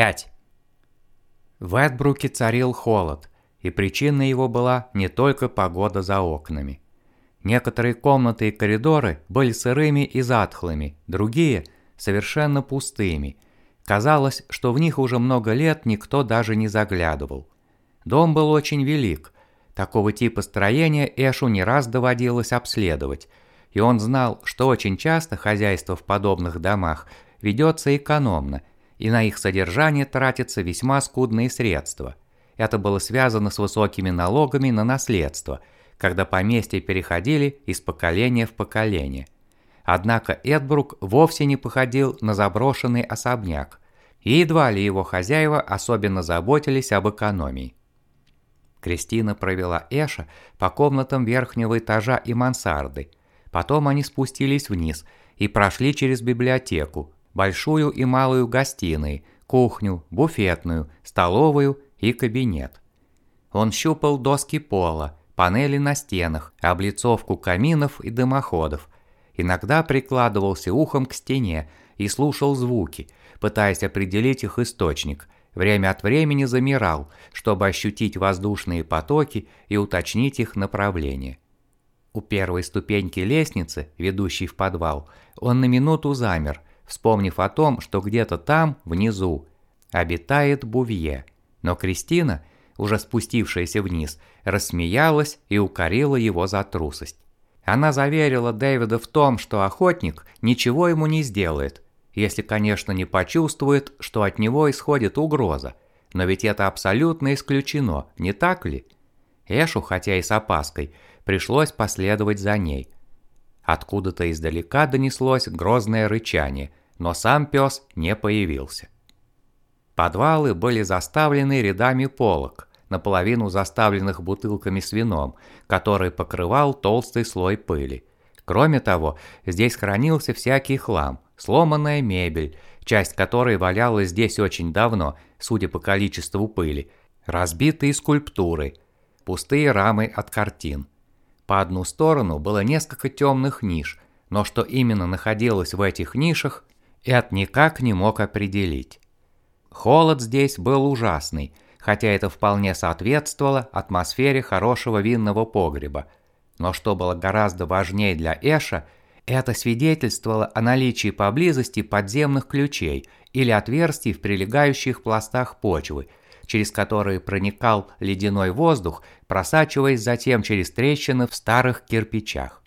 5. В Эдбруке царил холод, и причиной его была не только погода за окнами. Некоторые комнаты и коридоры были сырыми и затхлыми, другие – совершенно пустыми. Казалось, что в них уже много лет никто даже не заглядывал. Дом был очень велик. Такого типа строения Эшу не раз доводилось обследовать, и он знал, что очень часто хозяйство в подобных домах ведется экономно, и на их содержание тратятся весьма скудные средства. Это было связано с высокими налогами на наследство, когда поместья переходили из поколения в поколение. Однако Эдбрук вовсе не походил на заброшенный особняк, и едва ли его хозяева особенно заботились об экономии. Кристина провела Эша по комнатам верхнего этажа и мансарды. Потом они спустились вниз и прошли через библиотеку, большую и малую гостиные, кухню, буфетную, столовую и кабинет. Он щупал доски пола, панели на стенах, облицовку каминов и дымоходов. Иногда прикладывался ухом к стене и слушал звуки, пытаясь определить их источник. Время от времени замирал, чтобы ощутить воздушные потоки и уточнить их направление. У первой ступеньки лестницы, ведущей в подвал, он на минуту замер – вспомнив о том, что где-то там, внизу, обитает Бувье. Но Кристина, уже спустившаяся вниз, рассмеялась и укорила его за трусость. Она заверила Дэвида в том, что охотник ничего ему не сделает, если, конечно, не почувствует, что от него исходит угроза. Но ведь это абсолютно исключено, не так ли? Эшу, хотя и с опаской, пришлось последовать за ней. Откуда-то издалека донеслось грозное рычание, но сам пес не появился. Подвалы были заставлены рядами полок, наполовину заставленных бутылками с вином, который покрывал толстый слой пыли. Кроме того, здесь хранился всякий хлам, сломанная мебель, часть которой валялась здесь очень давно, судя по количеству пыли, разбитые скульптуры, пустые рамы от картин. По одну сторону было несколько темных ниш, но что именно находилось в этих нишах, Эд никак не мог определить. Холод здесь был ужасный, хотя это вполне соответствовало атмосфере хорошего винного погреба. Но что было гораздо важнее для Эша, это свидетельствовало о наличии поблизости подземных ключей или отверстий в прилегающих пластах почвы, через которые проникал ледяной воздух, просачиваясь затем через трещины в старых кирпичах.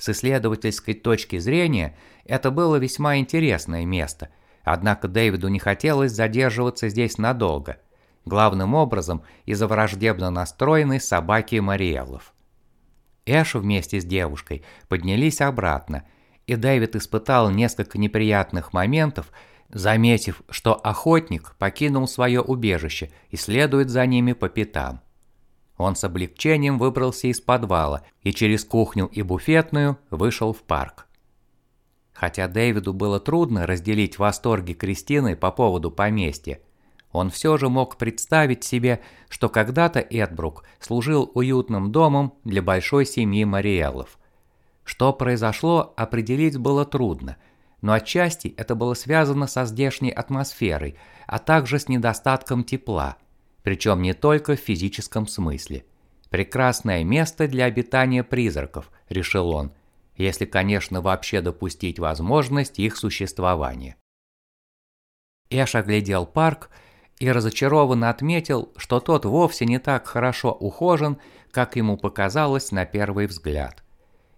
С исследовательской точки зрения это было весьма интересное место, однако Дэвиду не хотелось задерживаться здесь надолго, главным образом из-за враждебно настроенной собаки Мариэллов. Эш вместе с девушкой поднялись обратно, и Дэвид испытал несколько неприятных моментов, заметив, что охотник покинул свое убежище и следует за ними по пятам. Он с облегчением выбрался из подвала и через кухню и буфетную вышел в парк. Хотя Дэвиду было трудно разделить восторги Кристины по поводу поместья, он все же мог представить себе, что когда-то Эдбрук служил уютным домом для большой семьи Мариэллов. Что произошло, определить было трудно, но отчасти это было связано со здешней атмосферой, а также с недостатком тепла – причем не только в физическом смысле. Прекрасное место для обитания призраков, решил он, если, конечно, вообще допустить возможность их существования. Эш оглядел парк и разочарованно отметил, что тот вовсе не так хорошо ухожен, как ему показалось на первый взгляд.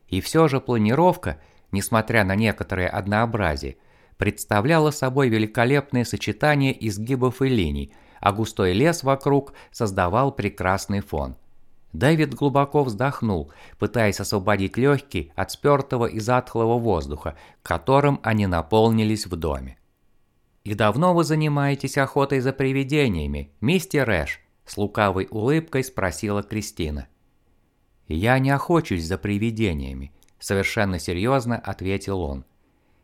И все же планировка, несмотря на некоторое однообразие, представляла собой великолепное сочетание изгибов и линий, а густой лес вокруг создавал прекрасный фон. Дэвид глубоко вздохнул, пытаясь освободить легкие от спертого и затхлого воздуха, которым они наполнились в доме. «И давно вы занимаетесь охотой за привидениями, мистер Эш?» С лукавой улыбкой спросила Кристина. «Я не охочусь за привидениями», – совершенно серьезно ответил он.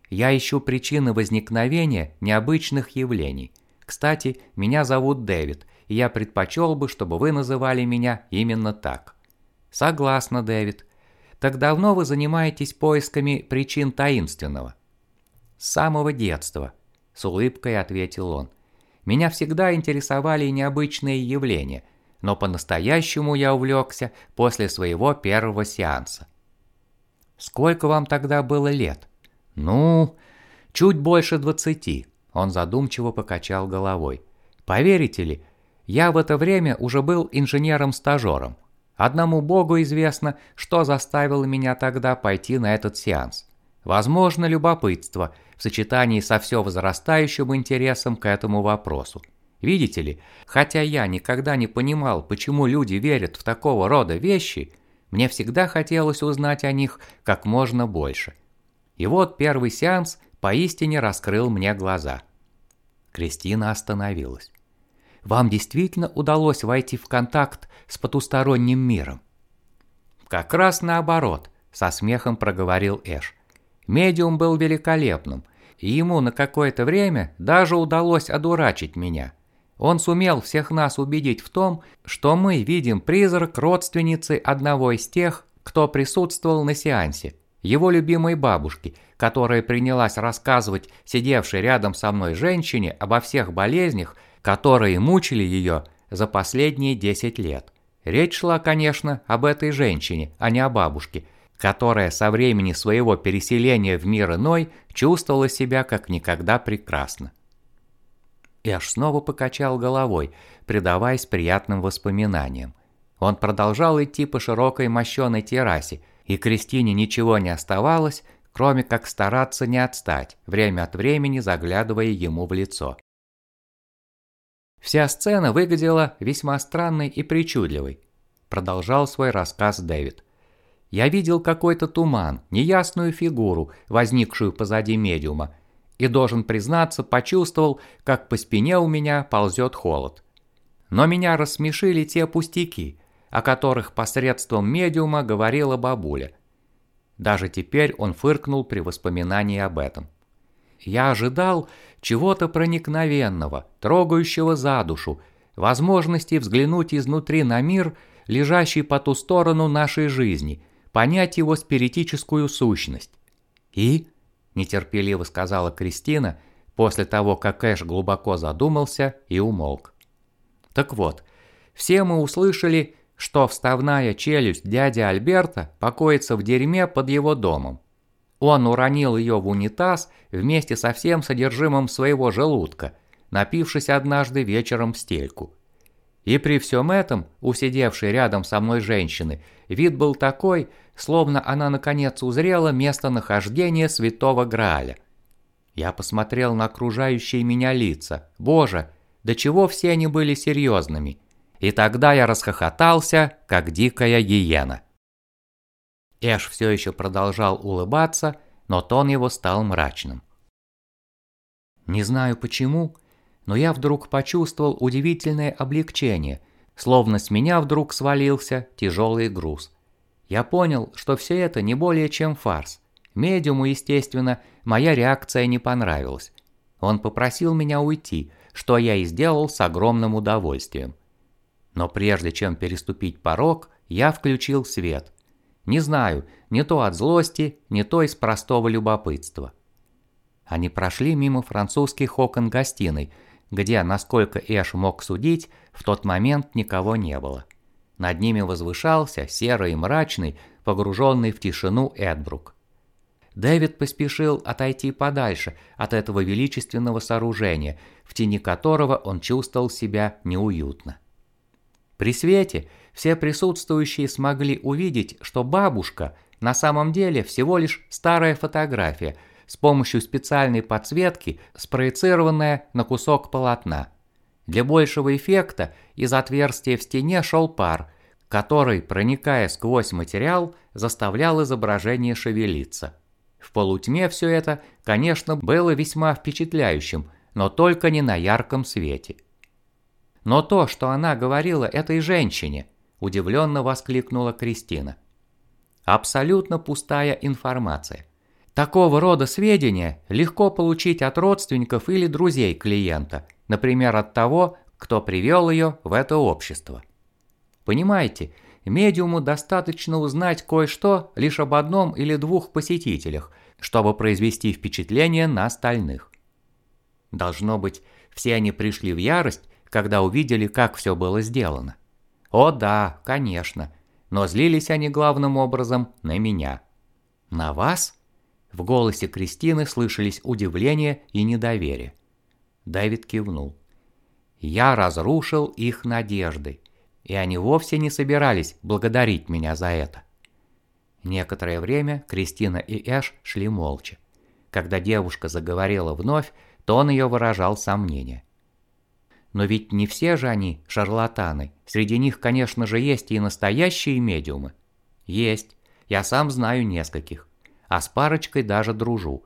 «Я ищу причины возникновения необычных явлений – кстати, меня зовут Дэвид, и я предпочел бы, чтобы вы называли меня именно так. Согласна, Дэвид. Так давно вы занимаетесь поисками причин таинственного? С самого детства, с улыбкой ответил он. меня всегда интересовали необычные явления, но по-настоящему я увлекся после своего первого сеанса. Сколько вам тогда было лет? Ну, чуть больше двадцати. Он задумчиво покачал головой. Поверите ли, я в это время уже был инженером-стажером. Одному богу известно, что заставило меня тогда пойти на этот сеанс. Возможно, любопытство в сочетании со все возрастающим интересом к этому вопросу. Видите ли, хотя я никогда не понимал, почему люди верят в такого рода вещи, мне всегда хотелось узнать о них как можно больше. И вот первый сеанс поистине раскрыл мне глаза. Кристина остановилась. «Вам действительно удалось войти в контакт с потусторонним миром?» «Как раз наоборот», – со смехом проговорил Эш. «Медиум был великолепным, и ему на какое-то время даже удалось одурачить меня. Он сумел всех нас убедить в том, что мы видим призрак родственницы одного из тех, кто присутствовал на сеансе, его любимой бабушки, которая принялась рассказывать сидевшей рядом со мной женщине обо всех болезнях, которые мучили ее за последние 10 лет. Речь шла, конечно, об этой женщине, а не о бабушке, которая со времени своего переселения в мир иной чувствовала себя как никогда прекрасно. И аж снова покачал головой, предаваясь приятным воспоминаниям. Он продолжал идти по широкой мощеной террасе, и Кристине ничего не оставалось, кроме как стараться не отстать, время от времени заглядывая ему в лицо. Вся сцена выглядела весьма странной и причудливой, продолжал свой рассказ Дэвид. Я видел какой-то туман, неясную фигуру, возникшую позади медиума, и, должен признаться, почувствовал, как по спине у меня ползет холод. Но меня рассмешили те пустяки, о которых посредством медиума говорила бабуля. Даже теперь он фыркнул при воспоминании об этом. Я ожидал чего-то проникновенного, трогающего за душу, возможности взглянуть изнутри на мир, лежащий по ту сторону нашей жизни, понять его спиритическую сущность. И нетерпеливо сказала Кристина после того, как Эш глубоко задумался и умолк. Так вот, все мы услышали, что вставная челюсть дяди Альберта покоится в дерьме под его домом. Он уронил ее в унитаз вместе со всем содержимым своего желудка, напившись однажды вечером в стельку. И при всем этом у рядом со мной женщины вид был такой, словно она наконец узрела местонахождение святого Грааля. Я посмотрел на окружающие меня лица. Боже, до чего все они были серьезными. И тогда я расхохотался, как дикая гиена. Эш все еще продолжал улыбаться, но тон его стал мрачным. Не знаю почему, но я вдруг почувствовал удивительное облегчение, словно с меня вдруг свалился тяжелый груз. Я понял, что все это не более чем фарс. Медиуму, естественно, моя реакция не понравилась. Он попросил меня уйти, что я и сделал с огромным удовольствием. Но прежде чем переступить порог, я включил свет. Не знаю, не то от злости, не то из простого любопытства. Они прошли мимо французских окон гостиной, где, насколько Эш мог судить, в тот момент никого не было. Над ними возвышался серый и мрачный, погруженный в тишину Эдбрук. Дэвид поспешил отойти подальше от этого величественного сооружения, в тени которого он чувствовал себя неуютно. При свете все присутствующие смогли увидеть, что бабушка на самом деле всего лишь старая фотография с помощью специальной подсветки, спроецированная на кусок полотна. Для большего эффекта из отверстия в стене шел пар, который, проникая сквозь материал, заставлял изображение шевелиться. В полутьме все это, конечно, было весьма впечатляющим, но только не на ярком свете. Но то, что она говорила этой женщине, удивленно воскликнула Кристина. Абсолютно пустая информация. Такого рода сведения легко получить от родственников или друзей клиента – например, от того, кто привел ее в это общество. Понимаете, медиуму достаточно узнать кое-что лишь об одном или двух посетителях, чтобы произвести впечатление на остальных. Должно быть, Все они пришли в ярость, когда увидели, как все было сделано. О да, конечно, но злились они главным образом на меня. На вас? В голосе Кристины слышались удивление и недоверие. Дэвид кивнул. Я разрушил их надежды, и они вовсе не собирались благодарить меня за это. Некоторое время Кристина и Эш шли молча. Когда девушка заговорила вновь, то он ее выражал сомнение. Но ведь не все же они шарлатаны. Среди них, конечно же, есть и настоящие медиумы. Есть. Я сам знаю нескольких. А с парочкой даже дружу.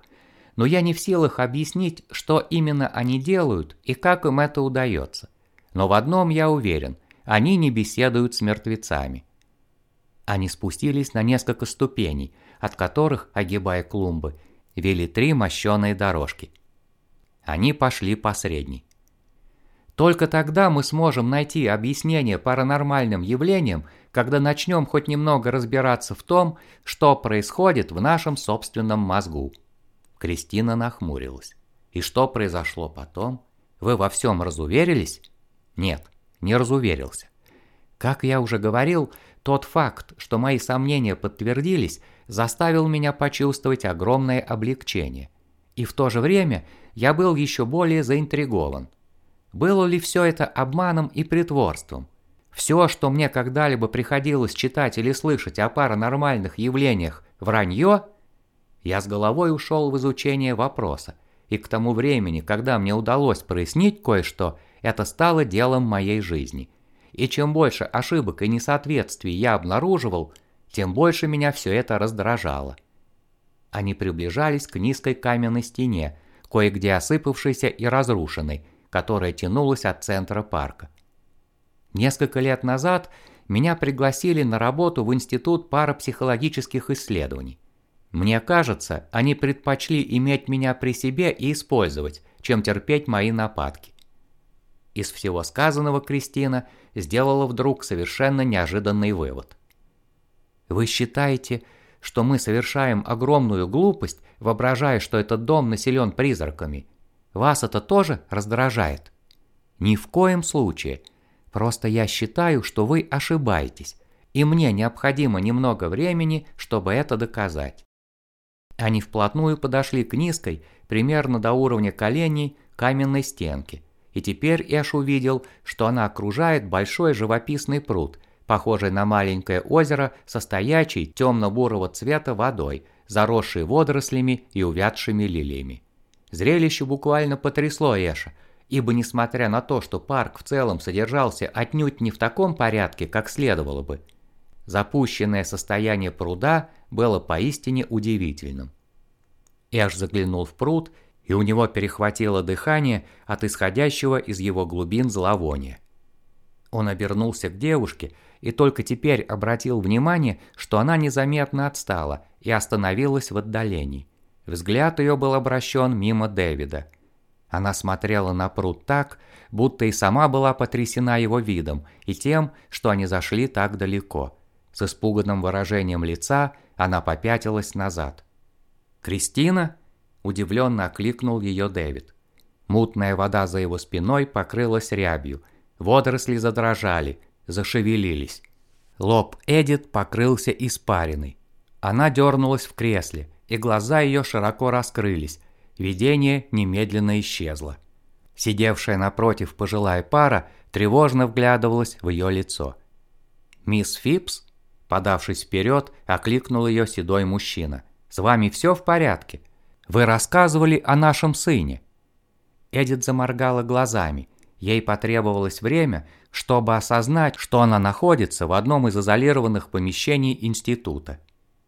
Но я не в силах объяснить, что именно они делают и как им это удается. Но в одном я уверен. Они не беседуют с мертвецами. Они спустились на несколько ступеней, от которых, огибая клумбы, вели три мощеные дорожки. Они пошли по средней. Только тогда мы сможем найти объяснение паранормальным явлениям, когда начнем хоть немного разбираться в том, что происходит в нашем собственном мозгу. Кристина нахмурилась. И что произошло потом? Вы во всем разуверились? Нет, не разуверился. Как я уже говорил, тот факт, что мои сомнения подтвердились, заставил меня почувствовать огромное облегчение. И в то же время я был еще более заинтригован. Было ли все это обманом и притворством? Все, что мне когда-либо приходилось читать или слышать о паранормальных явлениях, вранье? Я с головой ушел в изучение вопроса, и к тому времени, когда мне удалось прояснить кое-что, это стало делом моей жизни. И чем больше ошибок и несоответствий я обнаруживал, тем больше меня все это раздражало. Они приближались к низкой каменной стене, кое-где осыпавшейся и разрушенной, которая тянулась от центра парка. Несколько лет назад меня пригласили на работу в Институт парапсихологических исследований. Мне кажется, они предпочли иметь меня при себе и использовать, чем терпеть мои нападки. Из всего сказанного Кристина сделала вдруг совершенно неожиданный вывод. Вы считаете, что мы совершаем огромную глупость, воображая, что этот дом населен призраками, вас это тоже раздражает? Ни в коем случае. Просто я считаю, что вы ошибаетесь, и мне необходимо немного времени, чтобы это доказать. Они вплотную подошли к низкой, примерно до уровня коленей, каменной стенке, и теперь Эш увидел, что она окружает большой живописный пруд, похожий на маленькое озеро со стоячей темно-бурого цвета водой, заросшей водорослями и увядшими лилиями. Зрелище буквально потрясло Эша, ибо несмотря на то, что парк в целом содержался отнюдь не в таком порядке, как следовало бы, запущенное состояние пруда было поистине удивительным. Эш заглянул в пруд, и у него перехватило дыхание от исходящего из его глубин зловония. Он обернулся к девушке и только теперь обратил внимание, что она незаметно отстала и остановилась в отдалении. Взгляд ее был обращен мимо Дэвида. Она смотрела на пруд так, будто и сама была потрясена его видом и тем, что они зашли так далеко. С испуганным выражением лица она попятилась назад. «Кристина?» – удивленно окликнул ее Дэвид. Мутная вода за его спиной покрылась рябью, водоросли задрожали, зашевелились. Лоб Эдит покрылся испариной. Она дернулась в кресле, и глаза ее широко раскрылись. Видение немедленно исчезло. Сидевшая напротив пожилая пара тревожно вглядывалась в ее лицо. «Мисс Фипс?» Подавшись вперед, окликнул ее седой мужчина. «С вами все в порядке? Вы рассказывали о нашем сыне». Эдит заморгала глазами. Ей потребовалось время, чтобы осознать, что она находится в одном из изолированных помещений института.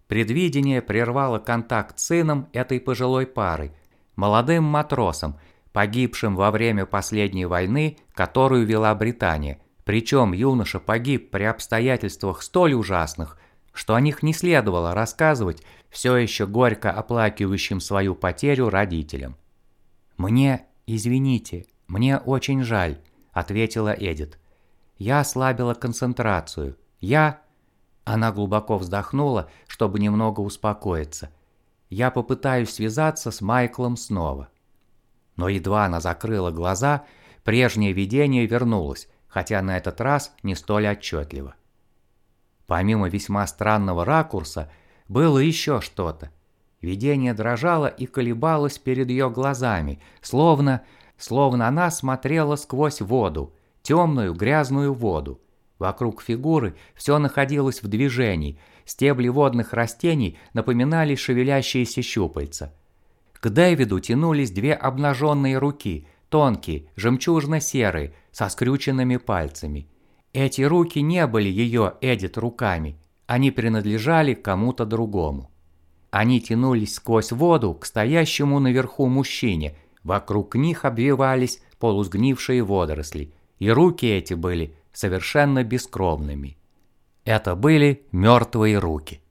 Предвидение прервало контакт с сыном этой пожилой пары, молодым матросом, погибшим во время последней войны, которую вела Британия. Причем юноша погиб при обстоятельствах столь ужасных, что о них не следовало рассказывать все еще горько оплакивающим свою потерю родителям. «Мне, извините, мне очень жаль», – ответила Эдит. «Я ослабила концентрацию. Я она глубоко вздохнула, чтобы немного успокоиться. Я попытаюсь связаться с Майклом снова. Но едва она закрыла глаза, прежнее видение вернулось, хотя на этот раз не столь отчетливо. Помимо весьма странного ракурса, было еще что-то. Видение дрожало и колебалось перед ее глазами, словно, словно она смотрела сквозь воду, темную грязную воду. Вокруг фигуры все находилось в движении, стебли водных растений напоминали шевелящиеся щупальца. К Дэвиду тянулись две обнаженные руки, тонкие, жемчужно-серые, со скрюченными пальцами. Эти руки не были ее, Эдит, руками, они принадлежали кому-то другому. Они тянулись сквозь воду к стоящему наверху мужчине, вокруг них обвивались полусгнившие водоросли, и руки эти были совершенно бескровными. Это были мертвые руки.